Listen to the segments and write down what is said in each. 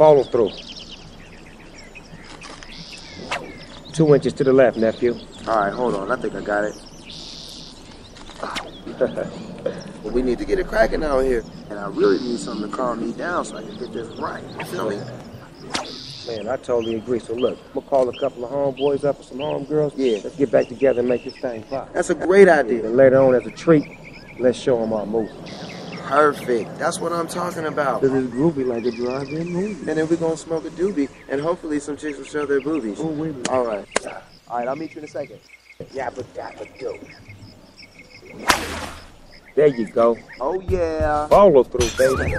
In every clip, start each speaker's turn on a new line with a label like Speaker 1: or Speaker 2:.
Speaker 1: Follow through. Two inches to the left, nephew.
Speaker 2: All right, hold on. I think I got it. well, we need to get it cracking out here. And I really need something to calm me down so I can get this right. You feel me?
Speaker 1: Man, I totally agree. So look, I'm gonna call a couple of homeboys up and some homegirls. Yeah, let's get back together and make this thing pop.
Speaker 2: That's a great idea.
Speaker 1: And later on, as a treat, let's show them our movie.
Speaker 2: Perfect. That's what I'm talking about.
Speaker 1: Cause it's groovy like a drive-in movie.
Speaker 2: And then we're gonna smoke a doobie, and hopefully some chicks will show their boobies.
Speaker 1: Oh, wait a minute.
Speaker 2: All right. All right, I'll meet you in a second.
Speaker 1: Yabba but do. There you go.
Speaker 2: Oh, yeah.
Speaker 1: Follow through, baby.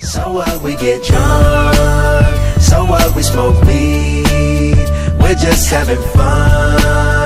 Speaker 3: So what we get drunk, so what we smoke weed, we're just having fun,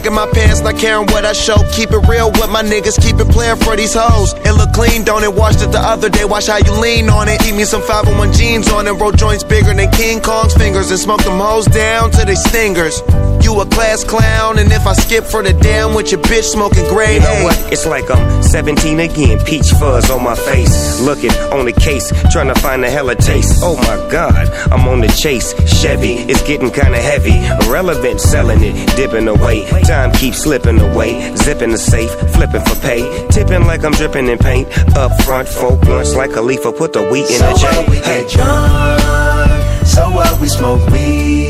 Speaker 2: sagging my pants, not caring what I show. Keep it real with my niggas, keep it playing for these hoes. It look clean, don't it? Washed it the other day, watch how you lean on it. Eat me some 501 jeans on it, roll joints bigger than King Kong's fingers, and smoke them hoes down to they stingers. You a class clown, and if I skip for the damn with your bitch smoking gray.
Speaker 4: You know what? It's like I'm 17 again. Peach fuzz on my face. Looking on the case, trying to find a hella taste. Oh my god, I'm on the chase. Chevy, it's getting kinda heavy. Irrelevant, selling it, dipping away. Time keeps slipping away. Zipping the safe, flipping for pay. Tipping like I'm dripping in paint. Up front, four blunts like a leaf. Put the wheat in
Speaker 3: So
Speaker 4: the
Speaker 3: what we
Speaker 4: J. Hey.
Speaker 3: get drunk, so what we smoke weed,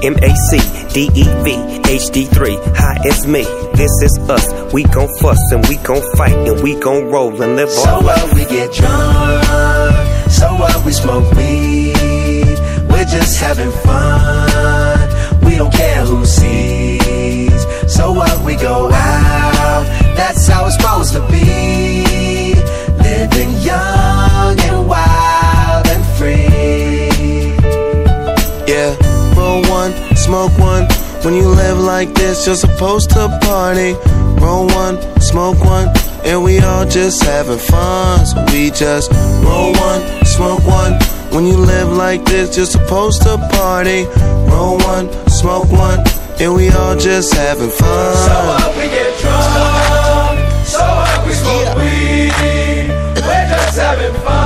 Speaker 4: MAC, DEV, HD3. Hi, it's me. This is us. We gon' fuss and we gon' fight and we gon' roll and live
Speaker 3: So
Speaker 4: our life.
Speaker 3: what we get drunk, so what we smoke weed, we're just having fun,
Speaker 2: When you live like this, you're supposed to party. Roll one, smoke one, and we all just having fun. So we just roll one, smoke one. When you live like this, you're supposed to party. Roll one, smoke one, and we all just having fun.
Speaker 3: So what we get drunk, so what we smoke weed, we're just having fun,